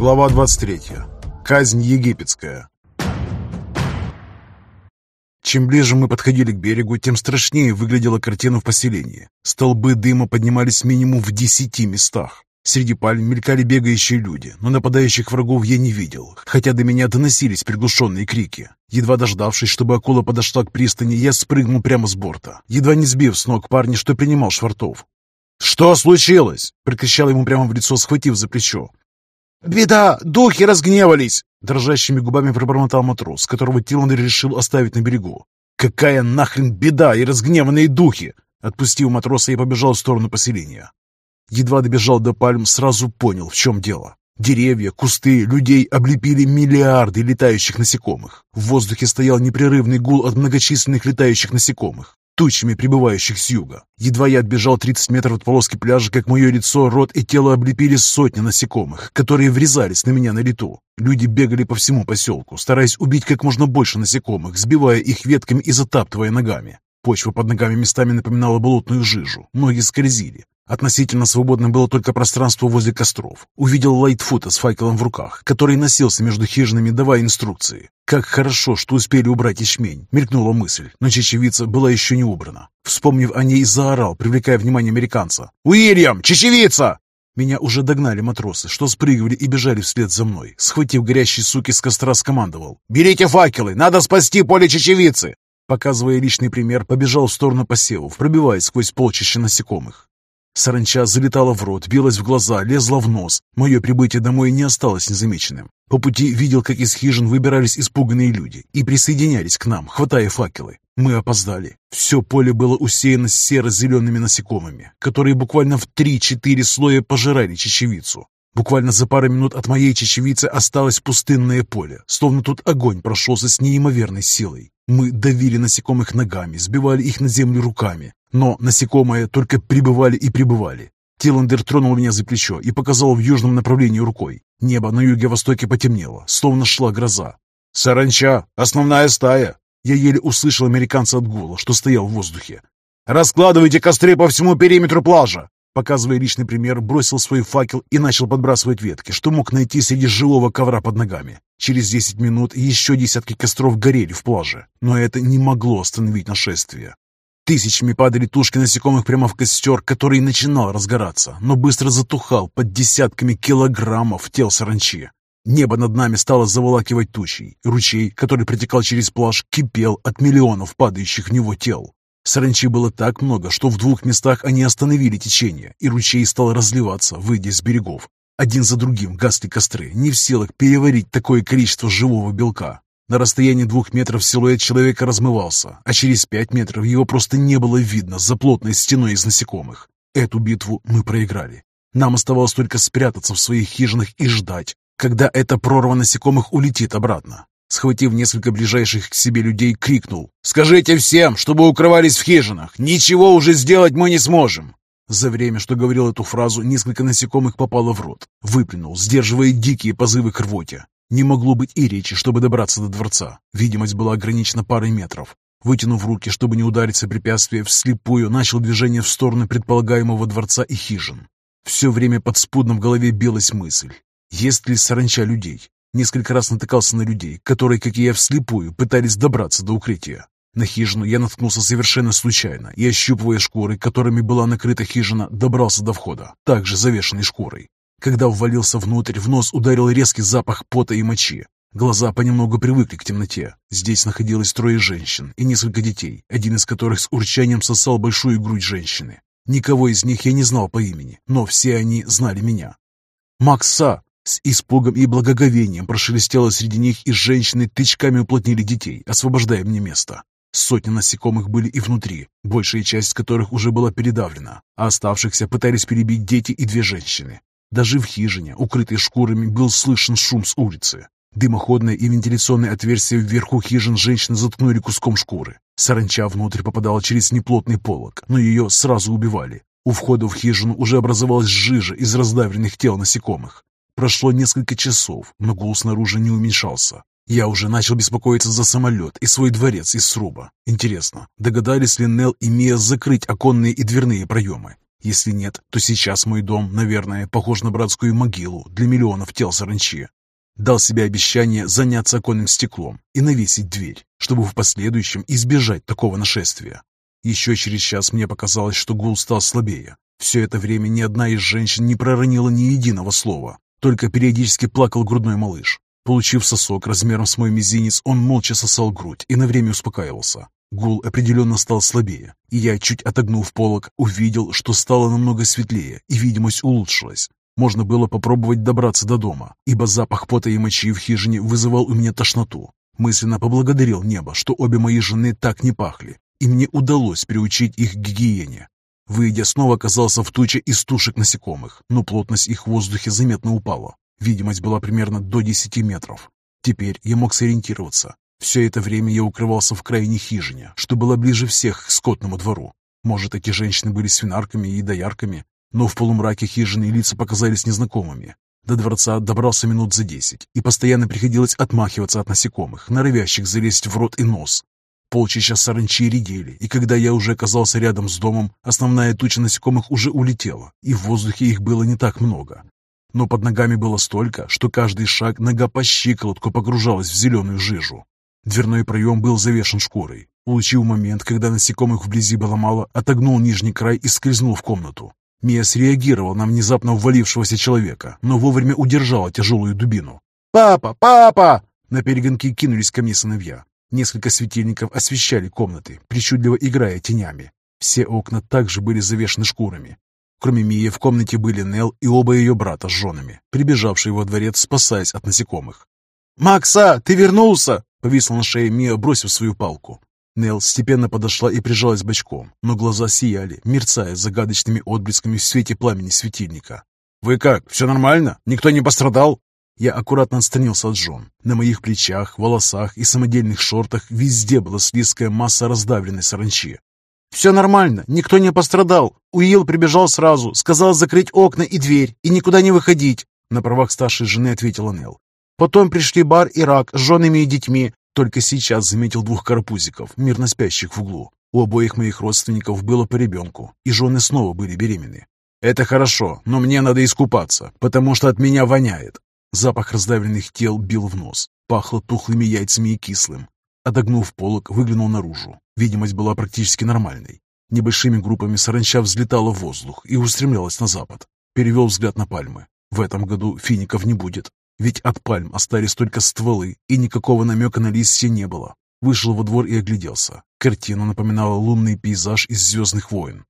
Глава 23. Казнь египетская. Чем ближе мы подходили к берегу, тем страшнее выглядела картина в поселении. Столбы дыма поднимались минимум в десяти местах. Среди пальм мелькали бегающие люди, но нападающих врагов я не видел, хотя до меня доносились приглушенные крики. Едва дождавшись, чтобы акула подошла к пристани, я спрыгнул прямо с борта, едва не сбив с ног парня, что принимал швартов. «Что случилось?» — прикричал ему прямо в лицо, схватив за плечо. «Беда! Духи разгневались!» Дрожащими губами пробормотал матрос, которого Тиландер решил оставить на берегу. «Какая нахрен беда и разгневанные духи!» Отпустив матроса, я побежал в сторону поселения. Едва добежал до пальм, сразу понял, в чем дело. Деревья, кусты, людей облепили миллиарды летающих насекомых. В воздухе стоял непрерывный гул от многочисленных летающих насекомых тучами прибывающих с юга. Едва я отбежал 30 метров от полоски пляжа, как мое лицо, рот и тело облепили сотни насекомых, которые врезались на меня на лету. Люди бегали по всему поселку, стараясь убить как можно больше насекомых, сбивая их ветками и затаптывая ногами. Почва под ногами местами напоминала болотную жижу, ноги скользили. Относительно свободным было только пространство возле костров. Увидел Лайтфута с факелом в руках, который носился между хижинами, давая инструкции. Как хорошо, что успели убрать ячмень, мелькнула мысль, но чечевица была еще не убрана. Вспомнив о ней, заорал, привлекая внимание американца. «Уильям, чечевица!» Меня уже догнали матросы, что спрыгивали и бежали вслед за мной. Схватив горящие суки с костра, скомандовал. «Берите факелы! Надо спасти поле чечевицы!» Показывая личный пример, побежал в сторону посевов, пробиваясь сквозь полчища насекомых. Саранча залетала в рот, билась в глаза, лезла в нос. Мое прибытие домой не осталось незамеченным. По пути видел, как из хижин выбирались испуганные люди и присоединялись к нам, хватая факелы. Мы опоздали. Все поле было усеяно серо-зелеными насекомыми, которые буквально в три-четыре слоя пожирали чечевицу. Буквально за пару минут от моей чечевицы осталось пустынное поле, словно тут огонь прошелся с неимоверной силой. Мы давили насекомых ногами, сбивали их на землю руками, но насекомые только прибывали и прибывали. Тиландер тронул меня за плечо и показал в южном направлении рукой. Небо на юге-востоке потемнело, словно шла гроза. «Саранча! Основная стая!» Я еле услышал американца от гула, что стоял в воздухе. «Раскладывайте костры по всему периметру плажа!» Показывая личный пример, бросил свой факел и начал подбрасывать ветки, что мог найти среди живого ковра под ногами. Через десять минут еще десятки костров горели в плаже, но это не могло остановить нашествие. Тысячами падали тушки насекомых прямо в костер, который начинал разгораться, но быстро затухал под десятками килограммов тел саранчи. Небо над нами стало заволакивать тучей. Ручей, который протекал через плаж, кипел от миллионов падающих в него тел. Саранчи было так много, что в двух местах они остановили течение, и ручей стал разливаться, выйдя с берегов. Один за другим гасли костры, не в силах переварить такое количество живого белка. На расстоянии двух метров силуэт человека размывался, а через пять метров его просто не было видно за плотной стеной из насекомых. Эту битву мы проиграли. Нам оставалось только спрятаться в своих хижинах и ждать, когда эта прорва насекомых улетит обратно. Схватив несколько ближайших к себе людей, крикнул. «Скажите всем, чтобы укрывались в хижинах! Ничего уже сделать мы не сможем!» За время, что говорил эту фразу, несколько насекомых попало в рот. Выплюнул, сдерживая дикие позывы к рвоте. Не могло быть и речи, чтобы добраться до дворца. Видимость была ограничена парой метров. Вытянув руки, чтобы не удариться препятствие, вслепую начал движение в сторону предполагаемого дворца и хижин. Все время подспудно в голове билась мысль. Есть ли саранча людей? Несколько раз натыкался на людей, которые, как и я, вслепую пытались добраться до укрытия. На хижину я наткнулся совершенно случайно и, ощупывая шкуры, которыми была накрыта хижина, добрался до входа, также завешенной шкурой. Когда ввалился внутрь, в нос ударил резкий запах пота и мочи. Глаза понемногу привыкли к темноте. Здесь находилось трое женщин и несколько детей, один из которых с урчанием сосал большую грудь женщины. Никого из них я не знал по имени, но все они знали меня. «Макса!» С испугом и благоговением прошелестело среди них, и женщины тычками уплотнили детей, освобождая мне место. Сотни насекомых были и внутри, большая часть которых уже была передавлена, а оставшихся пытались перебить дети и две женщины. Даже в хижине, укрытой шкурами, был слышен шум с улицы. Дымоходное и вентиляционное отверстие вверху хижин женщины заткнули куском шкуры. Саранча внутрь попадала через неплотный полог, но ее сразу убивали. У входа в хижину уже образовалась жижа из раздавленных тел насекомых. Прошло несколько часов, но гул снаружи не уменьшался. Я уже начал беспокоиться за самолет и свой дворец из сруба. Интересно, догадались ли Нел и Мия закрыть оконные и дверные проемы? Если нет, то сейчас мой дом, наверное, похож на братскую могилу для миллионов тел саранчи. Дал себе обещание заняться оконным стеклом и навесить дверь, чтобы в последующем избежать такого нашествия. Еще через час мне показалось, что гул стал слабее. Все это время ни одна из женщин не проронила ни единого слова, только периодически плакал грудной малыш. Получив сосок размером с мой мизинец, он молча сосал грудь и на время успокаивался. Гул определенно стал слабее, и я, чуть отогнув полок, увидел, что стало намного светлее, и видимость улучшилась. Можно было попробовать добраться до дома, ибо запах пота и мочи в хижине вызывал у меня тошноту. Мысленно поблагодарил небо, что обе мои жены так не пахли, и мне удалось приучить их к гигиене. Выйдя, снова оказался в туче из тушек насекомых, но плотность их в воздухе заметно упала. Видимость была примерно до 10 метров. Теперь я мог сориентироваться. Все это время я укрывался в крайней хижине, что было ближе всех к скотному двору. Может, эти женщины были свинарками и доярками, но в полумраке хижины лица показались незнакомыми. До дворца добрался минут за десять, и постоянно приходилось отмахиваться от насекомых, норовящих залезть в рот и нос. Полчища саранчи редели, и когда я уже оказался рядом с домом, основная туча насекомых уже улетела, и в воздухе их было не так много. Но под ногами было столько, что каждый шаг нога по щиколотку погружалась в зеленую жижу. Дверной проем был завешен шкурой. Улучив момент, когда насекомых вблизи было мало, отогнул нижний край и скользнул в комнату. Мия среагировал на внезапно ввалившегося человека, но вовремя удержала тяжелую дубину. «Папа! Папа!» На перегонки кинулись ко мне сыновья. Несколько светильников освещали комнаты, причудливо играя тенями. Все окна также были завешены шкурами. Кроме Мии в комнате были Нел и оба ее брата с женами, прибежавшие во дворец, спасаясь от насекомых. «Макса, ты вернулся!» Повисла на шее Мия, бросив свою палку. Нел степенно подошла и прижалась бочком, но глаза сияли, мерцая загадочными отблесками в свете пламени светильника. «Вы как, все нормально? Никто не пострадал?» Я аккуратно отстранился от жен. На моих плечах, волосах и самодельных шортах везде была слизкая масса раздавленной саранчи. «Все нормально, никто не пострадал. Уилл прибежал сразу, сказал закрыть окна и дверь и никуда не выходить», на правах старшей жены ответила Нел. Потом пришли Бар и Рак с женами и детьми. Только сейчас заметил двух карапузиков, мирно спящих в углу. У обоих моих родственников было по ребенку, и жены снова были беременны. «Это хорошо, но мне надо искупаться, потому что от меня воняет». Запах раздавленных тел бил в нос, пахло тухлыми яйцами и кислым. Отогнув полок, выглянул наружу. Видимость была практически нормальной. Небольшими группами саранча взлетала в воздух и устремлялась на запад. Перевел взгляд на пальмы. В этом году фиников не будет. Ведь от пальм остались только стволы, и никакого намека на листья не было. Вышел во двор и огляделся. Картина напоминала лунный пейзаж из «Звездных войн».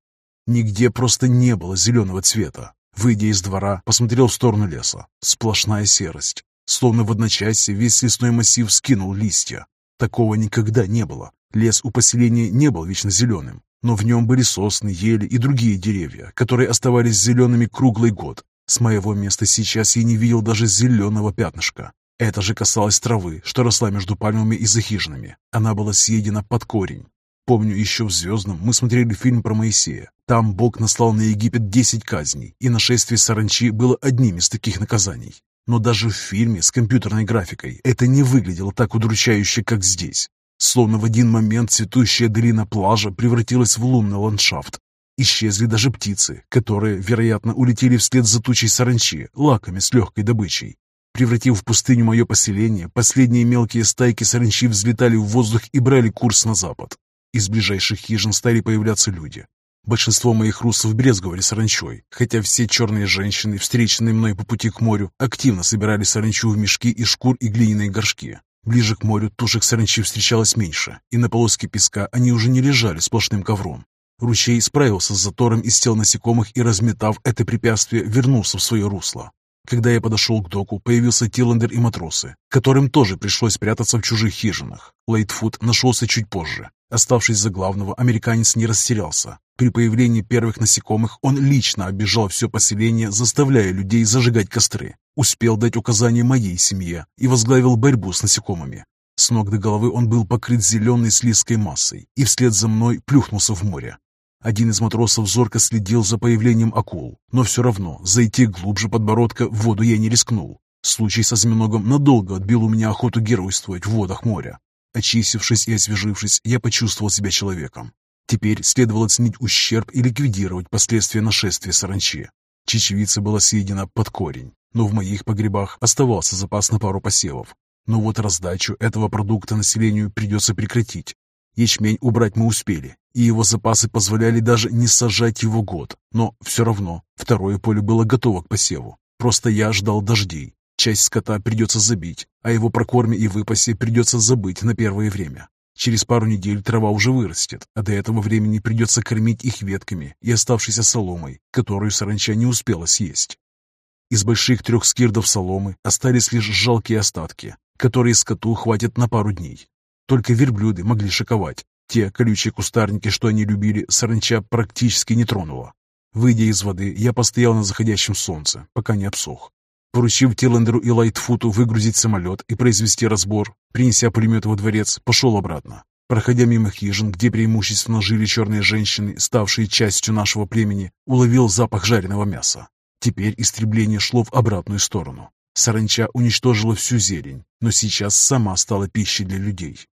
Нигде просто не было зеленого цвета. Выйдя из двора, посмотрел в сторону леса. Сплошная серость. Словно в одночасье весь лесной массив скинул листья. Такого никогда не было. Лес у поселения не был вечно зеленым, но в нем были сосны, ели и другие деревья, которые оставались зелеными круглый год, с моего места сейчас я не видел даже зеленого пятнышка. Это же касалось травы, что росла между пальмами и за хижинами. Она была съедена под корень. Помню, еще в «Звездном» мы смотрели фильм про Моисея. Там Бог наслал на Египет десять казней, и нашествие саранчи было одним из таких наказаний. Но даже в фильме с компьютерной графикой это не выглядело так удручающе, как здесь. Словно в один момент цветущая долина плажа превратилась в лунный ландшафт, Исчезли даже птицы, которые, вероятно, улетели вслед за тучей саранчи, лаками с легкой добычей. Превратив в пустыню мое поселение, последние мелкие стайки саранчи взлетали в воздух и брали курс на запад. Из ближайших хижин стали появляться люди. Большинство моих русов брезговали саранчой, хотя все черные женщины, встреченные мной по пути к морю, активно собирали саранчу в мешки из шкур и глиняные горшки. Ближе к морю тушек саранчи встречалось меньше, и на полоске песка они уже не лежали сплошным ковром. Ручей справился с затором из тел насекомых и, разметав это препятствие, вернулся в свое русло. Когда я подошел к доку, появился Тиландер и матросы, которым тоже пришлось прятаться в чужих хижинах. Лейтфуд нашелся чуть позже. Оставшись за главного, американец не растерялся. При появлении первых насекомых он лично оббежал все поселение, заставляя людей зажигать костры. Успел дать указания моей семье и возглавил борьбу с насекомыми. С ног до головы он был покрыт зеленой слизкой массой и вслед за мной плюхнулся в море. Один из матросов зорко следил за появлением акул, но все равно зайти глубже подбородка в воду я не рискнул. Случай со осьминогом надолго отбил у меня охоту геройствовать в водах моря. Очистившись и освежившись, я почувствовал себя человеком. Теперь следовало оценить ущерб и ликвидировать последствия нашествия саранчи. Чечевица была съедена под корень, но в моих погребах оставался запас на пару посевов. Но вот раздачу этого продукта населению придется прекратить. Ячмень убрать мы успели, и его запасы позволяли даже не сажать его год. Но все равно второе поле было готово к посеву. Просто я ждал дождей. Часть скота придется забить, а его прокорме и выпасе придется забыть на первое время. Через пару недель трава уже вырастет, а до этого времени придется кормить их ветками и оставшейся соломой, которую саранча не успела съесть. Из больших трех скирдов соломы остались лишь жалкие остатки, которые скоту хватит на пару дней. Только верблюды могли шиковать. Те колючие кустарники, что они любили, саранча практически не тронула. Выйдя из воды, я постоял на заходящем солнце, пока не обсох. Поручив Тиллендеру и Лайтфуту выгрузить самолет и произвести разбор, принеся пулемет во дворец, пошел обратно. Проходя мимо хижин, где преимущественно жили черные женщины, ставшие частью нашего племени, уловил запах жареного мяса. Теперь истребление шло в обратную сторону. Саранча уничтожила всю зелень, но сейчас сама стала пищей для людей.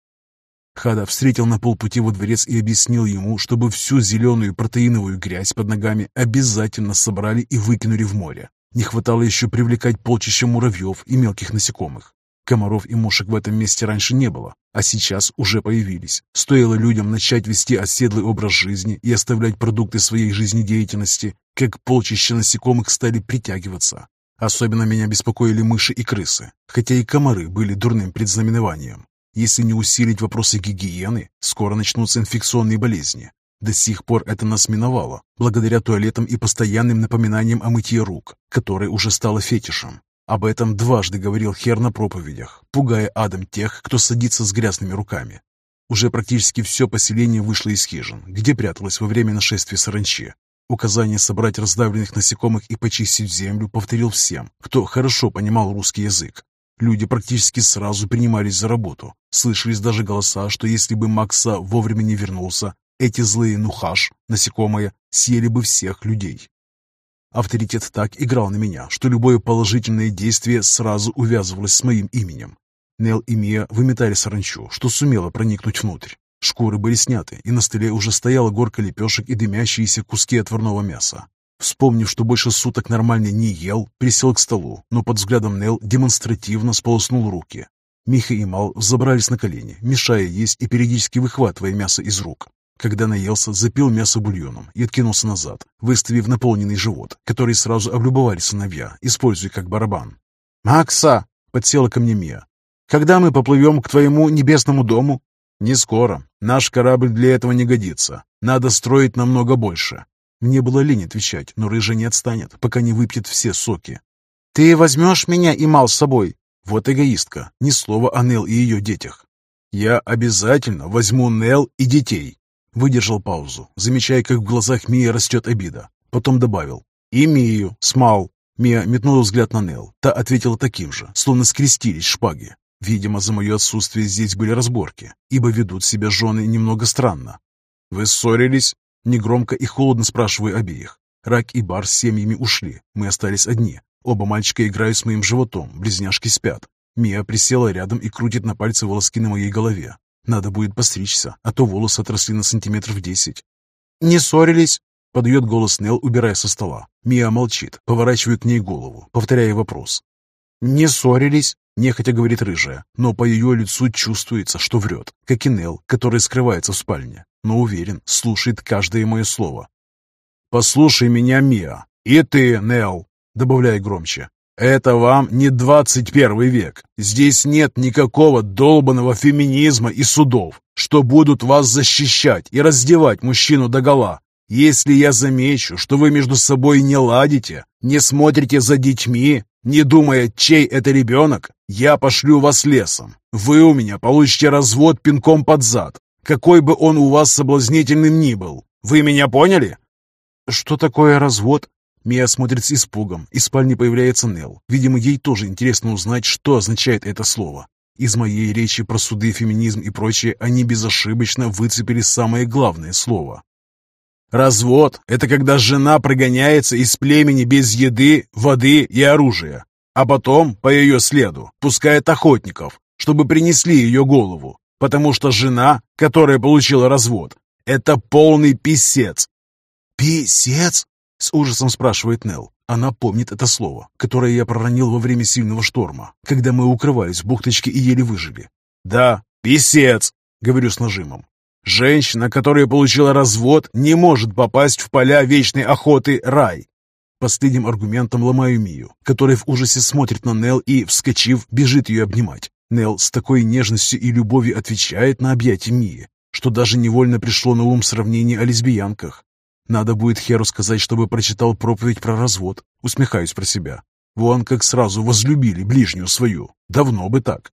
Хада встретил на полпути во дворец и объяснил ему, чтобы всю зеленую протеиновую грязь под ногами обязательно собрали и выкинули в море. Не хватало еще привлекать полчища муравьев и мелких насекомых. Комаров и мушек в этом месте раньше не было, а сейчас уже появились. Стоило людям начать вести оседлый образ жизни и оставлять продукты своей жизнедеятельности, как полчища насекомых стали притягиваться. Особенно меня беспокоили мыши и крысы, хотя и комары были дурным предзнаменованием. Если не усилить вопросы гигиены, скоро начнутся инфекционные болезни, до сих пор это нас миновало, благодаря туалетам и постоянным напоминаниям о мытье рук, которое уже стало фетишем. Об этом дважды говорил Хер на проповедях, пугая адом тех, кто садится с грязными руками. Уже практически все поселение вышло из хижин, где пряталось во время нашествия саранчи. Указание собрать раздавленных насекомых и почистить землю повторил всем, кто хорошо понимал русский язык. Люди практически сразу принимались за работу. Слышались даже голоса, что если бы Макса вовремя не вернулся, эти злые нухаш, насекомые, съели бы всех людей. Авторитет так играл на меня, что любое положительное действие сразу увязывалось с моим именем. Нел и Мия выметали саранчу, что сумело проникнуть внутрь. Шкуры были сняты, и на столе уже стояла горка лепешек и дымящиеся куски отварного мяса. Вспомнив, что больше суток нормально не ел, присел к столу, но под взглядом Нел демонстративно сполоснул руки. Миха и Мал забрались на колени, мешая есть и периодически выхватывая мясо из рук. Когда наелся, запил мясо бульоном и откинулся назад, выставив наполненный живот, который сразу облюбовали сыновья, используя как барабан. «Макса!» — подсела ко мне Мия. «Когда мы поплывем к твоему небесному дому?» «Не скоро. Наш корабль для этого не годится. Надо строить намного больше». Мне было лень отвечать, но рыжа не отстанет, пока не выпьет все соки. «Ты возьмешь меня и Мал с собой?» Вот эгоистка, ни слова о Нел и ее детях. «Я обязательно возьму Нел и детей», Выдержал паузу, замечая, как в глазах Мии растет обида. Потом добавил «И Мию, смал». Мия метнула взгляд на Нел. Та ответила таким же, словно скрестились шпаги. Видимо, за мое отсутствие здесь были разборки, ибо ведут себя жены немного странно. «Вы ссорились?» Негромко и холодно спрашиваю обеих. Рак и Бар с семьями ушли, мы остались одни. Оба мальчика играют с моим животом, близняшки спят. Мия присела рядом и крутит на пальце волоски на моей голове. Надо будет постричься, а то волосы отросли на сантиметров десять. «Не ссорились?» — подает голос Нел, убирая со стола. Мия молчит, поворачивая к ней голову, повторяя вопрос. «Не ссорились?» — нехотя говорит рыжая, но по ее лицу чувствуется, что врет, как и Нел, который скрывается в спальне, но уверен, слушает каждое мое слово. «Послушай меня, Мия, и ты, Нел!» — добавляя громче. Это вам не 21 век. Здесь нет никакого долбанного феминизма и судов, что будут вас защищать и раздевать мужчину догола. Если я замечу, что вы между собой не ладите, не смотрите за детьми, не думая, чей это ребенок, я пошлю вас лесом. Вы у меня получите развод пинком под зад, какой бы он у вас соблазнительным ни был. Вы меня поняли? Что такое развод? Мия смотрит с испугом. Из спальни появляется Нел. Видимо, ей тоже интересно узнать, что означает это слово. Из моей речи про суды, феминизм и прочее они безошибочно выцепили самое главное слово. Развод – это когда жена прогоняется из племени без еды, воды и оружия, а потом, по ее следу, пускает охотников, чтобы принесли ее голову, потому что жена, которая получила развод, Это полный писец!» «Писец?» — с ужасом спрашивает Нелл. Она помнит это слово, которое я проронил во время сильного шторма, когда мы укрывались в бухточке и еле выжили. «Да, писец!» — говорю с нажимом. «Женщина, которая получила развод, не может попасть в поля вечной охоты рай. Последним аргументом ломаю Мию, которая в ужасе смотрит на Нел и, вскочив, бежит ее обнимать. Нел с такой нежностью и любовью отвечает на объятия Мии, что даже невольно пришло на ум сравнение о лесбиянках. Надо будет Херу сказать, чтобы прочитал проповедь про развод. Усмехаюсь про себя. Вон как сразу возлюбили ближнюю свою. Давно бы так.